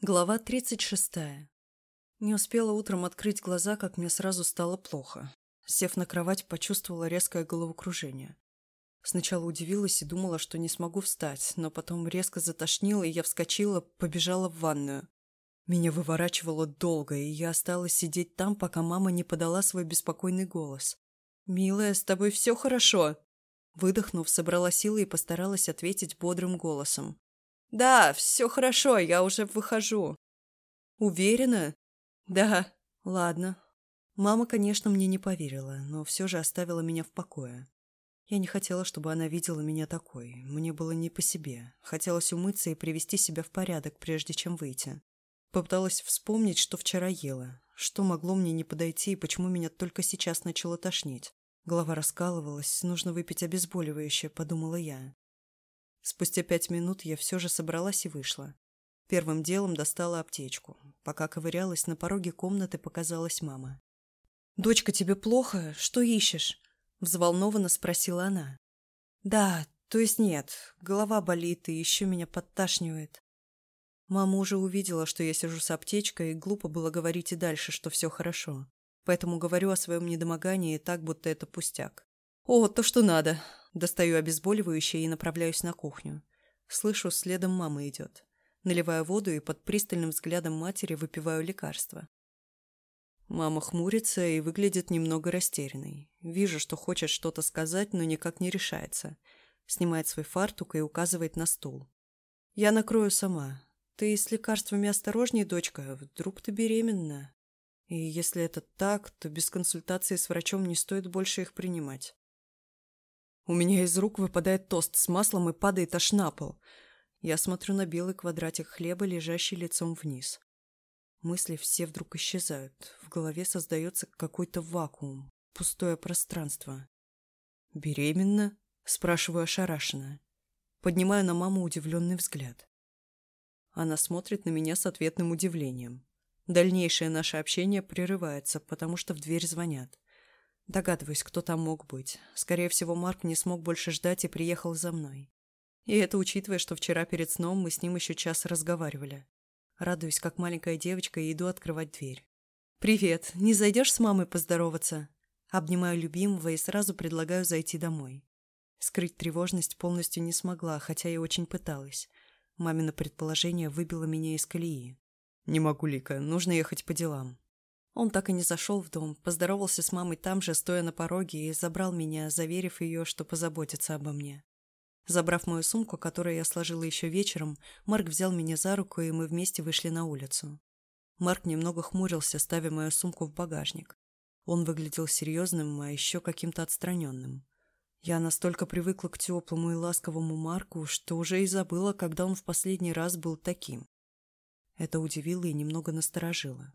Глава 36. Не успела утром открыть глаза, как мне сразу стало плохо. Сев на кровать, почувствовала резкое головокружение. Сначала удивилась и думала, что не смогу встать, но потом резко затошнило, и я вскочила, побежала в ванную. Меня выворачивало долго, и я осталась сидеть там, пока мама не подала свой беспокойный голос. «Милая, с тобой все хорошо?» Выдохнув, собрала силы и постаралась ответить бодрым голосом. «Да, все хорошо, я уже выхожу». «Уверена?» «Да, ладно». Мама, конечно, мне не поверила, но все же оставила меня в покое. Я не хотела, чтобы она видела меня такой. Мне было не по себе. Хотелось умыться и привести себя в порядок, прежде чем выйти. Попыталась вспомнить, что вчера ела. Что могло мне не подойти и почему меня только сейчас начало тошнить. Голова раскалывалась, нужно выпить обезболивающее, подумала я. Спустя пять минут я все же собралась и вышла. Первым делом достала аптечку. Пока ковырялась, на пороге комнаты показалась мама. «Дочка, тебе плохо? Что ищешь?» Взволнованно спросила она. «Да, то есть нет. Голова болит и еще меня подташнивает». Мама уже увидела, что я сижу с аптечкой, и глупо было говорить и дальше, что все хорошо. Поэтому говорю о своем недомогании так, будто это пустяк. «О, то, что надо. Достаю обезболивающее и направляюсь на кухню. Слышу, следом мама идет. Наливаю воду и под пристальным взглядом матери выпиваю лекарство. Мама хмурится и выглядит немного растерянной. Вижу, что хочет что-то сказать, но никак не решается. Снимает свой фартук и указывает на стул. «Я накрою сама. Ты с лекарствами осторожней, дочка. Вдруг ты беременна? И если это так, то без консультации с врачом не стоит больше их принимать. У меня из рук выпадает тост с маслом и падает аж на пол. Я смотрю на белый квадратик хлеба, лежащий лицом вниз. Мысли все вдруг исчезают. В голове создается какой-то вакуум, пустое пространство. «Беременна?» – спрашиваю ошарашенно. Поднимаю на маму удивленный взгляд. Она смотрит на меня с ответным удивлением. Дальнейшее наше общение прерывается, потому что в дверь звонят. Догадываюсь, кто там мог быть. Скорее всего, Марк не смог больше ждать и приехал за мной. И это учитывая, что вчера перед сном мы с ним еще час разговаривали. Радуюсь, как маленькая девочка, и иду открывать дверь. «Привет! Не зайдешь с мамой поздороваться?» Обнимаю любимого и сразу предлагаю зайти домой. Скрыть тревожность полностью не смогла, хотя и очень пыталась. Мамино предположение выбило меня из колеи. «Не могу, Лика, нужно ехать по делам». Он так и не зашел в дом, поздоровался с мамой там же, стоя на пороге, и забрал меня, заверив ее, что позаботится обо мне. Забрав мою сумку, которую я сложила еще вечером, Марк взял меня за руку, и мы вместе вышли на улицу. Марк немного хмурился, ставя мою сумку в багажник. Он выглядел серьезным, а еще каким-то отстраненным. Я настолько привыкла к теплому и ласковому Марку, что уже и забыла, когда он в последний раз был таким. Это удивило и немного насторожило.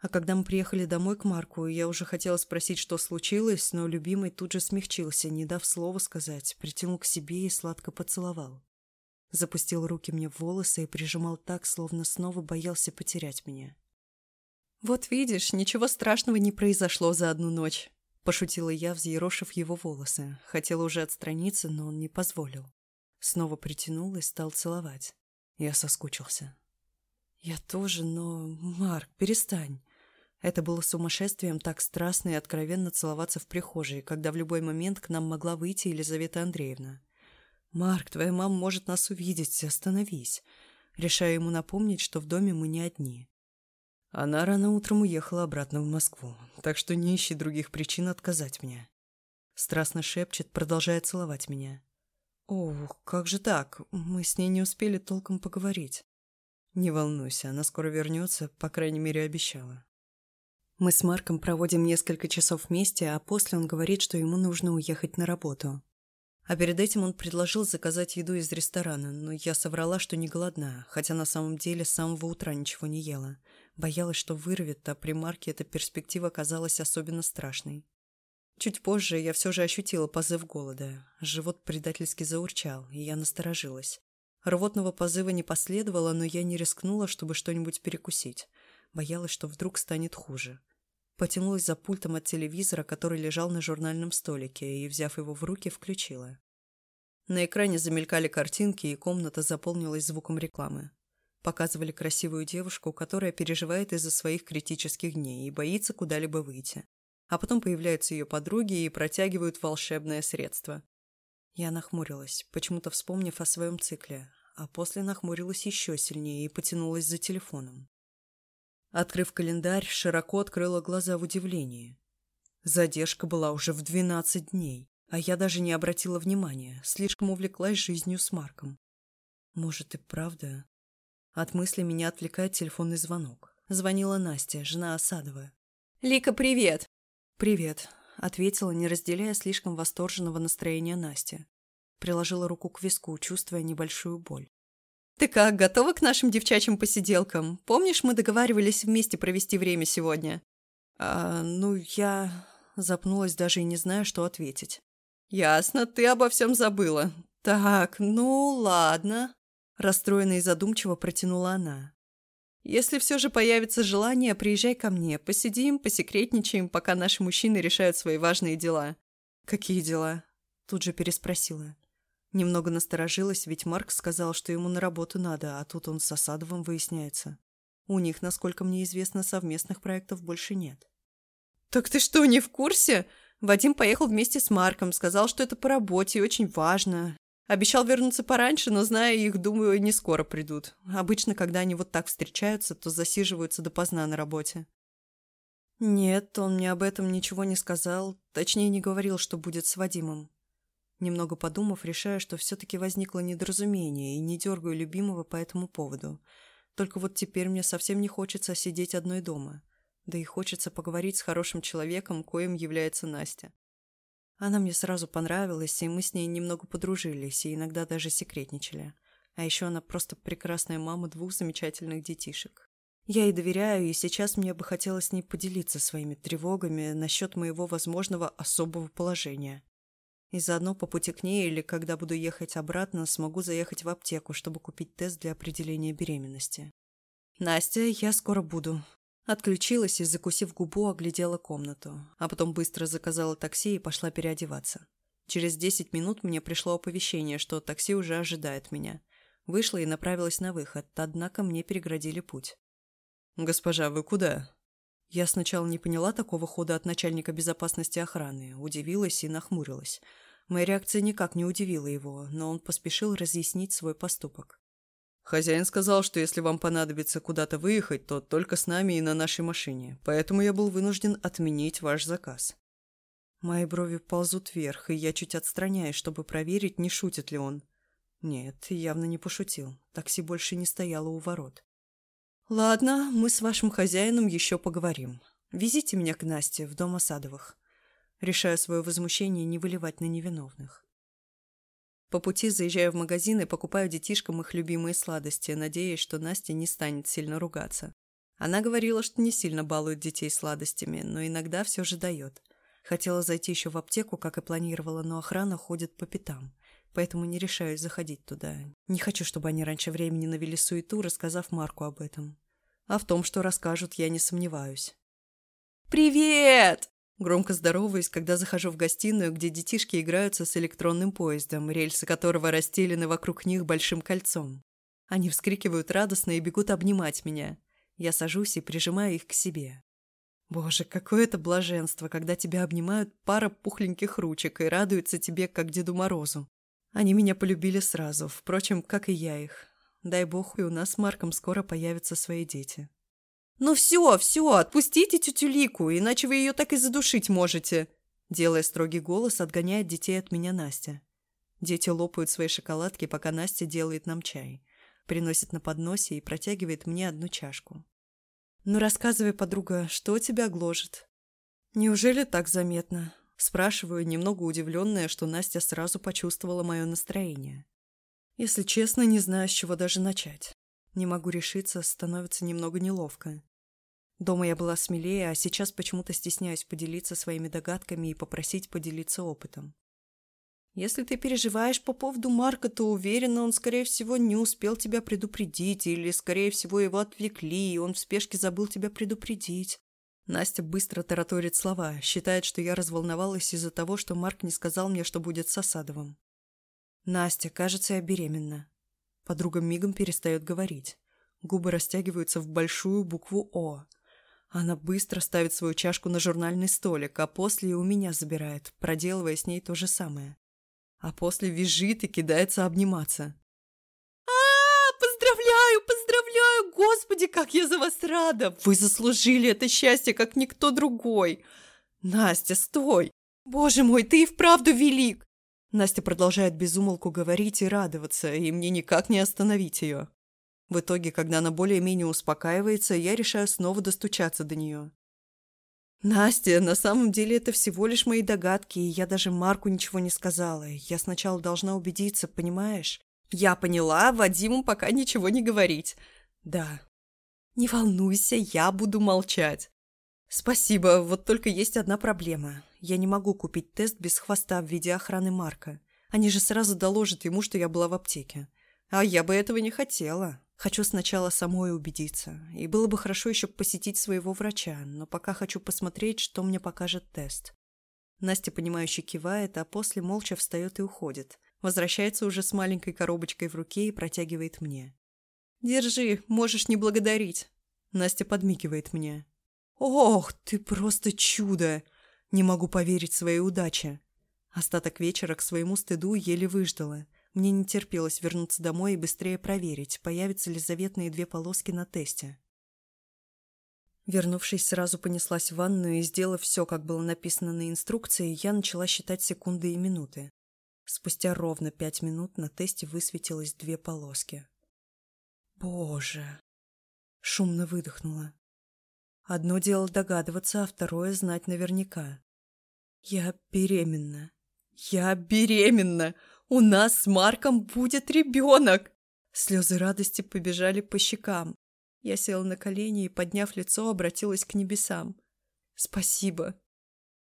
А когда мы приехали домой к Марку, я уже хотела спросить, что случилось, но любимый тут же смягчился, не дав слова сказать, притянул к себе и сладко поцеловал. Запустил руки мне в волосы и прижимал так, словно снова боялся потерять меня. «Вот видишь, ничего страшного не произошло за одну ночь», – пошутила я, взъерошив его волосы. Хотела уже отстраниться, но он не позволил. Снова притянул и стал целовать. Я соскучился. «Я тоже, но... Марк, перестань. Это было сумасшествием так страстно и откровенно целоваться в прихожей, когда в любой момент к нам могла выйти Елизавета Андреевна. «Марк, твоя мама может нас увидеть, остановись». Решаю ему напомнить, что в доме мы не одни. Она рано утром уехала обратно в Москву, так что не ищи других причин отказать мне. Страстно шепчет, продолжая целовать меня. «Ох, как же так? Мы с ней не успели толком поговорить». «Не волнуйся, она скоро вернется, по крайней мере, обещала». Мы с Марком проводим несколько часов вместе, а после он говорит, что ему нужно уехать на работу. А перед этим он предложил заказать еду из ресторана, но я соврала, что не голодна, хотя на самом деле с самого утра ничего не ела. Боялась, что вырвет, а при Марке эта перспектива казалась особенно страшной. Чуть позже я все же ощутила позыв голода. Живот предательски заурчал, и я насторожилась. Рвотного позыва не последовало, но я не рискнула, чтобы что-нибудь перекусить. Боялась, что вдруг станет хуже. Потянулась за пультом от телевизора, который лежал на журнальном столике, и, взяв его в руки, включила. На экране замелькали картинки, и комната заполнилась звуком рекламы. Показывали красивую девушку, которая переживает из-за своих критических дней и боится куда-либо выйти. А потом появляются ее подруги и протягивают волшебное средство. Я нахмурилась, почему-то вспомнив о своем цикле, а после нахмурилась еще сильнее и потянулась за телефоном. Открыв календарь, широко открыла глаза в удивлении. Задержка была уже в двенадцать дней, а я даже не обратила внимания, слишком увлеклась жизнью с Марком. Может и правда. От мысли меня отвлекает телефонный звонок. Звонила Настя, жена Осадова. «Лика, привет!» «Привет», — ответила, не разделяя слишком восторженного настроения Настя. Приложила руку к виску, чувствуя небольшую боль. «Ты как, готова к нашим девчачьим посиделкам? Помнишь, мы договаривались вместе провести время сегодня?» «А, ну, я...» Запнулась даже и не знаю, что ответить. «Ясно, ты обо всем забыла. Так, ну, ладно». Расстроенно и задумчиво протянула она. «Если все же появится желание, приезжай ко мне. Посидим, посекретничаем, пока наши мужчины решают свои важные дела». «Какие дела?» Тут же переспросила. Немного насторожилась, ведь Марк сказал, что ему на работу надо, а тут он с Осадовым выясняется. У них, насколько мне известно, совместных проектов больше нет. «Так ты что, не в курсе? Вадим поехал вместе с Марком, сказал, что это по работе и очень важно. Обещал вернуться пораньше, но, зная их, думаю, не скоро придут. Обычно, когда они вот так встречаются, то засиживаются допоздна на работе». «Нет, он мне об этом ничего не сказал, точнее, не говорил, что будет с Вадимом. Немного подумав, решаю, что все-таки возникло недоразумение и не дергаю любимого по этому поводу. Только вот теперь мне совсем не хочется сидеть одной дома. Да и хочется поговорить с хорошим человеком, коим является Настя. Она мне сразу понравилась, и мы с ней немного подружились, и иногда даже секретничали. А еще она просто прекрасная мама двух замечательных детишек. Я ей доверяю, и сейчас мне бы хотелось с ней поделиться своими тревогами насчет моего возможного особого положения. И заодно по пути к ней или когда буду ехать обратно, смогу заехать в аптеку, чтобы купить тест для определения беременности. «Настя, я скоро буду». Отключилась и, закусив губу, оглядела комнату, а потом быстро заказала такси и пошла переодеваться. Через десять минут мне пришло оповещение, что такси уже ожидает меня. Вышла и направилась на выход, однако мне переградили путь. «Госпожа, вы куда?» Я сначала не поняла такого хода от начальника безопасности охраны, удивилась и нахмурилась. Моя реакция никак не удивила его, но он поспешил разъяснить свой поступок. «Хозяин сказал, что если вам понадобится куда-то выехать, то только с нами и на нашей машине, поэтому я был вынужден отменить ваш заказ». Мои брови ползут вверх, и я чуть отстраняюсь, чтобы проверить, не шутит ли он. Нет, явно не пошутил. Такси больше не стояло у ворот. «Ладно, мы с вашим хозяином еще поговорим. Везите меня к Насте в дом Осадовых». Решаю свое возмущение не выливать на невиновных. По пути заезжаю в магазин и покупаю детишкам их любимые сладости, надеясь, что Настя не станет сильно ругаться. Она говорила, что не сильно балует детей сладостями, но иногда все же дает. Хотела зайти еще в аптеку, как и планировала, но охрана ходит по пятам, поэтому не решаюсь заходить туда. Не хочу, чтобы они раньше времени навели суету, рассказав Марку об этом. А в том, что расскажут, я не сомневаюсь. «Привет!» Громко здороваюсь, когда захожу в гостиную, где детишки играются с электронным поездом, рельсы которого расстелены вокруг них большим кольцом. Они вскрикивают радостно и бегут обнимать меня. Я сажусь и прижимаю их к себе. Боже, какое это блаженство, когда тебя обнимают пара пухленьких ручек и радуются тебе, как Деду Морозу. Они меня полюбили сразу, впрочем, как и я их. Дай бог, и у нас с Марком скоро появятся свои дети. «Ну все, все, отпустите тетю Лику, иначе вы ее так и задушить можете!» Делая строгий голос, отгоняет детей от меня Настя. Дети лопают свои шоколадки, пока Настя делает нам чай. Приносит на подносе и протягивает мне одну чашку. «Ну рассказывай, подруга, что тебя гложет?» «Неужели так заметно?» Спрашиваю, немного удивленная, что Настя сразу почувствовала мое настроение. Если честно, не знаю, с чего даже начать. Не могу решиться, становится немного неловко. Дома я была смелее, а сейчас почему-то стесняюсь поделиться своими догадками и попросить поделиться опытом. Если ты переживаешь по поводу Марка, то уверена, он, скорее всего, не успел тебя предупредить, или, скорее всего, его отвлекли, и он в спешке забыл тебя предупредить. Настя быстро тараторит слова, считает, что я разволновалась из-за того, что Марк не сказал мне, что будет с Осадовым. «Настя, кажется, я беременна». Подруга мигом перестает говорить. Губы растягиваются в большую букву «О». Она быстро ставит свою чашку на журнальный столик, а после и у меня забирает, проделывая с ней то же самое. А после визжит и кидается обниматься. Господи, как я за вас рада! Вы заслужили это счастье, как никто другой! Настя, стой! Боже мой, ты и вправду велик! Настя продолжает безумолку говорить и радоваться, и мне никак не остановить ее. В итоге, когда она более-менее успокаивается, я решаю снова достучаться до нее. «Настя, на самом деле это всего лишь мои догадки, и я даже Марку ничего не сказала. Я сначала должна убедиться, понимаешь?» «Я поняла, Вадиму пока ничего не говорить». «Да». «Не волнуйся, я буду молчать». «Спасибо, вот только есть одна проблема. Я не могу купить тест без хвоста в виде охраны Марка. Они же сразу доложат ему, что я была в аптеке. А я бы этого не хотела. Хочу сначала самой убедиться. И было бы хорошо еще посетить своего врача, но пока хочу посмотреть, что мне покажет тест. Настя, понимающе кивает, а после молча встает и уходит. Возвращается уже с маленькой коробочкой в руке и протягивает мне. «Держи, можешь не благодарить». Настя подмигивает мне. «Ох, ты просто чудо! Не могу поверить своей удаче». Остаток вечера к своему стыду еле выждала – мне не терпелось вернуться домой и быстрее проверить, появятся ли заветные две полоски на тесте. Вернувшись, сразу понеслась в ванную и, сделав все, как было написано на инструкции, я начала считать секунды и минуты. Спустя ровно пять минут на тесте высветилось две полоски. «Боже!» Шумно выдохнула. Одно дело догадываться, а второе знать наверняка. «Я беременна! Я беременна! У нас с Марком будет ребенок!» Слезы радости побежали по щекам. Я села на колени и, подняв лицо, обратилась к небесам. «Спасибо.